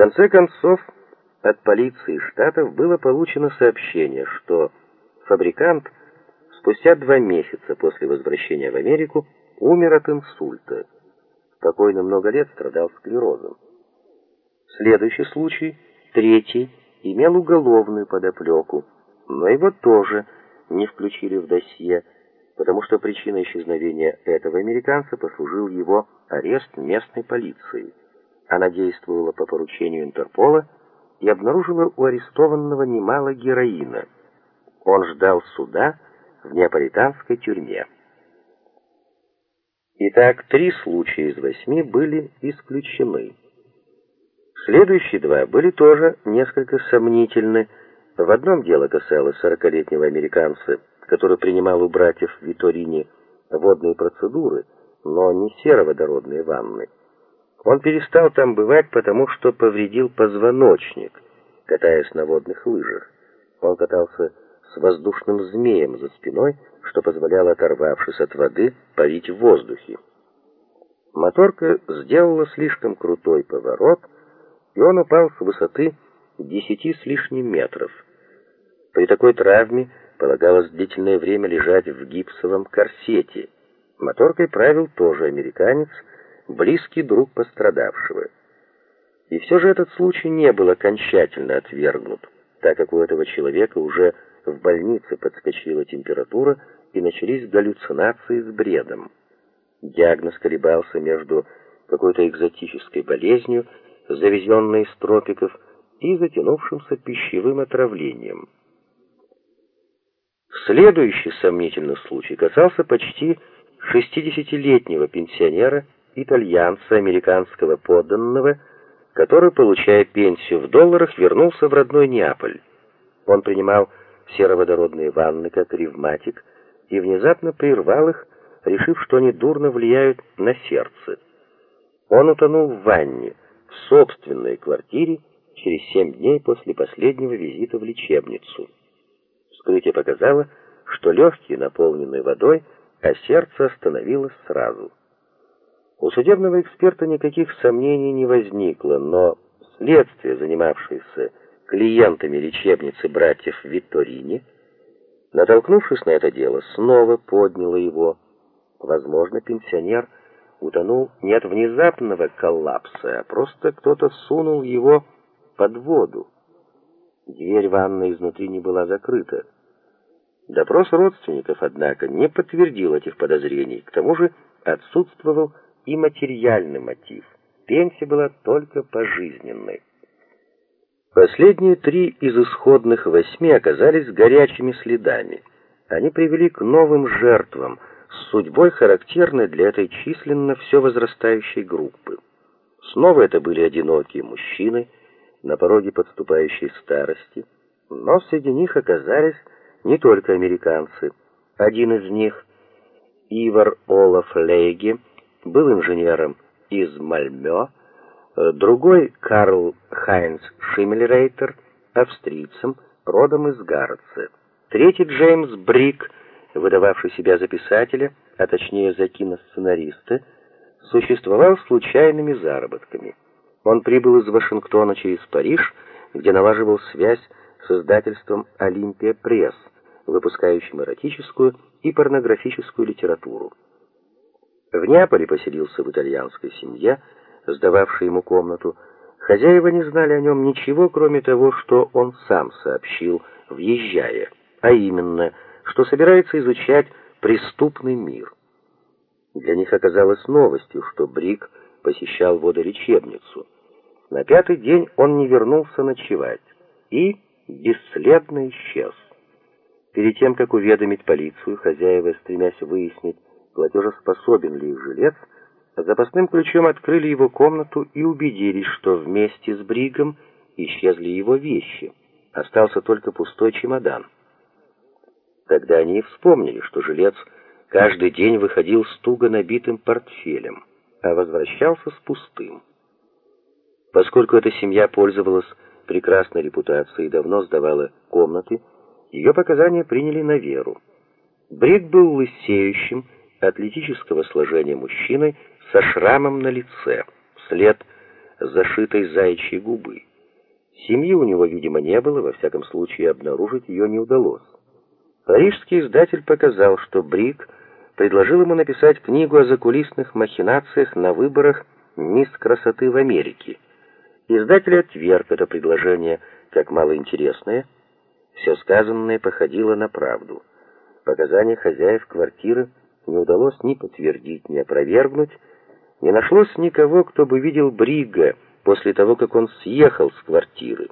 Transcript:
конце концов, от полиции штатов было получено сообщение, что фабрикант спустя два месяца после возвращения в Америку умер от инсульта. Покойный много лет страдал склерозом. Следующий случай, третий, имел уголовную подоплеку, но его тоже не включили в досье, потому что причиной исчезновения этого американца послужил его арест местной полицией. Она действовала по поручению Интерпола и обнаружила у арестованного немало героина. Он ждал суда в неаполитанской тюрьме. Итак, три случая из восьми были исключены. Следующие два были тоже несколько сомнительны. В одном дело касалось сорокалетнего американца, который принимал у братьев Виторини водные процедуры, но не сероводородные ванны. Он перестал там бывать, потому что повредил позвоночник, катаясь на водных лыжах. Он катался с воздушным змеем за спиной, что позволяло, оторвавшись от воды, парить в воздухе. Моторка сделала слишком крутой поворот, и он упал с высоты десяти с лишним метров. При такой травме полагалось длительное время лежать в гипсовом корсете. Моторкой правил тоже американец, близкий друг пострадавшего. И все же этот случай не был окончательно отвергнут, так как у этого человека уже в больнице подскочила температура и начались галлюцинации с бредом. Диагноз колебался между какой-то экзотической болезнью, завезенной из тропиков, и затянувшимся пищевым отравлением. Следующий сомнительный случай касался почти 60-летнего пенсионера, итальянца, американского подданного, который, получая пенсию в долларах, вернулся в родной Неаполь. Он принимал сероводородные ванны как ревматик и внезапно прервал их, решив, что они дурно влияют на сердце. Он утонул в ванне в собственной квартире через семь дней после последнего визита в лечебницу. Вскрытие показало, что легкие наполнены водой, а сердце остановилось сразу. У судебного эксперта никаких сомнений не возникло, но следствие, занимавшееся клиентами лечебницы братьев Витторини, натолкнувшись на это дело, снова подняло его. Возможно, пенсионер утонул не от внезапного коллапса, а просто кто-то сунул его под воду. Дверь ванной изнутри не была закрыта. Допрос родственников, однако, не подтвердил этих подозрений. К тому же отсутствовал и материальный мотив. Пенсия была только пожизненной. Последние три из исходных восьми оказались горячими следами. Они привели к новым жертвам, с судьбой характерной для этой численно все возрастающей группы. Снова это были одинокие мужчины, на пороге подступающей старости, но среди них оказались не только американцы. Один из них, Ивар Олаф Лейги, был инженером из Мальмё, другой Карл Хайнц Шиммельрейтер, австрийцем, родом из Гарца. Третий Джеймс Брик, выдававший себя за писателя, а точнее за киносценариста, существовал случайными заработками. Он прибыл из Вашингтона через Париж, где налаживал связь с издательством Олимпия Пресс, выпускающим эротическую и порнографическую литературу. В Неаполе поселился в итальянской семье, сдававшей ему комнату. Хозяева не знали о нем ничего, кроме того, что он сам сообщил, въезжая, а именно, что собирается изучать преступный мир. Для них оказалось новостью, что Брик посещал водолечебницу. На пятый день он не вернулся ночевать и бесследно исчез. Перед тем, как уведомить полицию, хозяева, стремясь выяснить, платежеспособен ли их жилец, запасным ключом открыли его комнату и убедились, что вместе с Бригом исчезли его вещи. Остался только пустой чемодан. Тогда они и вспомнили, что жилец каждый день выходил с туго набитым портфелем а возвращался с пустым. Поскольку эта семья пользовалась прекрасной репутацией и давно сдавала комнаты, ее показания приняли на веру. Брик был лысеющим, атлетического сложения мужчиной со шрамом на лице. Вслед зашитой заячьей губы. Семьи у него, видимо, не было, во всяком случае обнаружить ее не удалось. Парижский издатель показал, что Брик предложил ему написать книгу о закулисных махинациях на выборах «Мисс красоты в Америке». Издатель отверг это предложение как малоинтересное. Все сказанное походило на правду. Показания хозяев квартиры не удалось ни подтвердить, ни опровергнуть. Не нашлось никого, кто бы видел Брига после того, как он съехал с квартиры.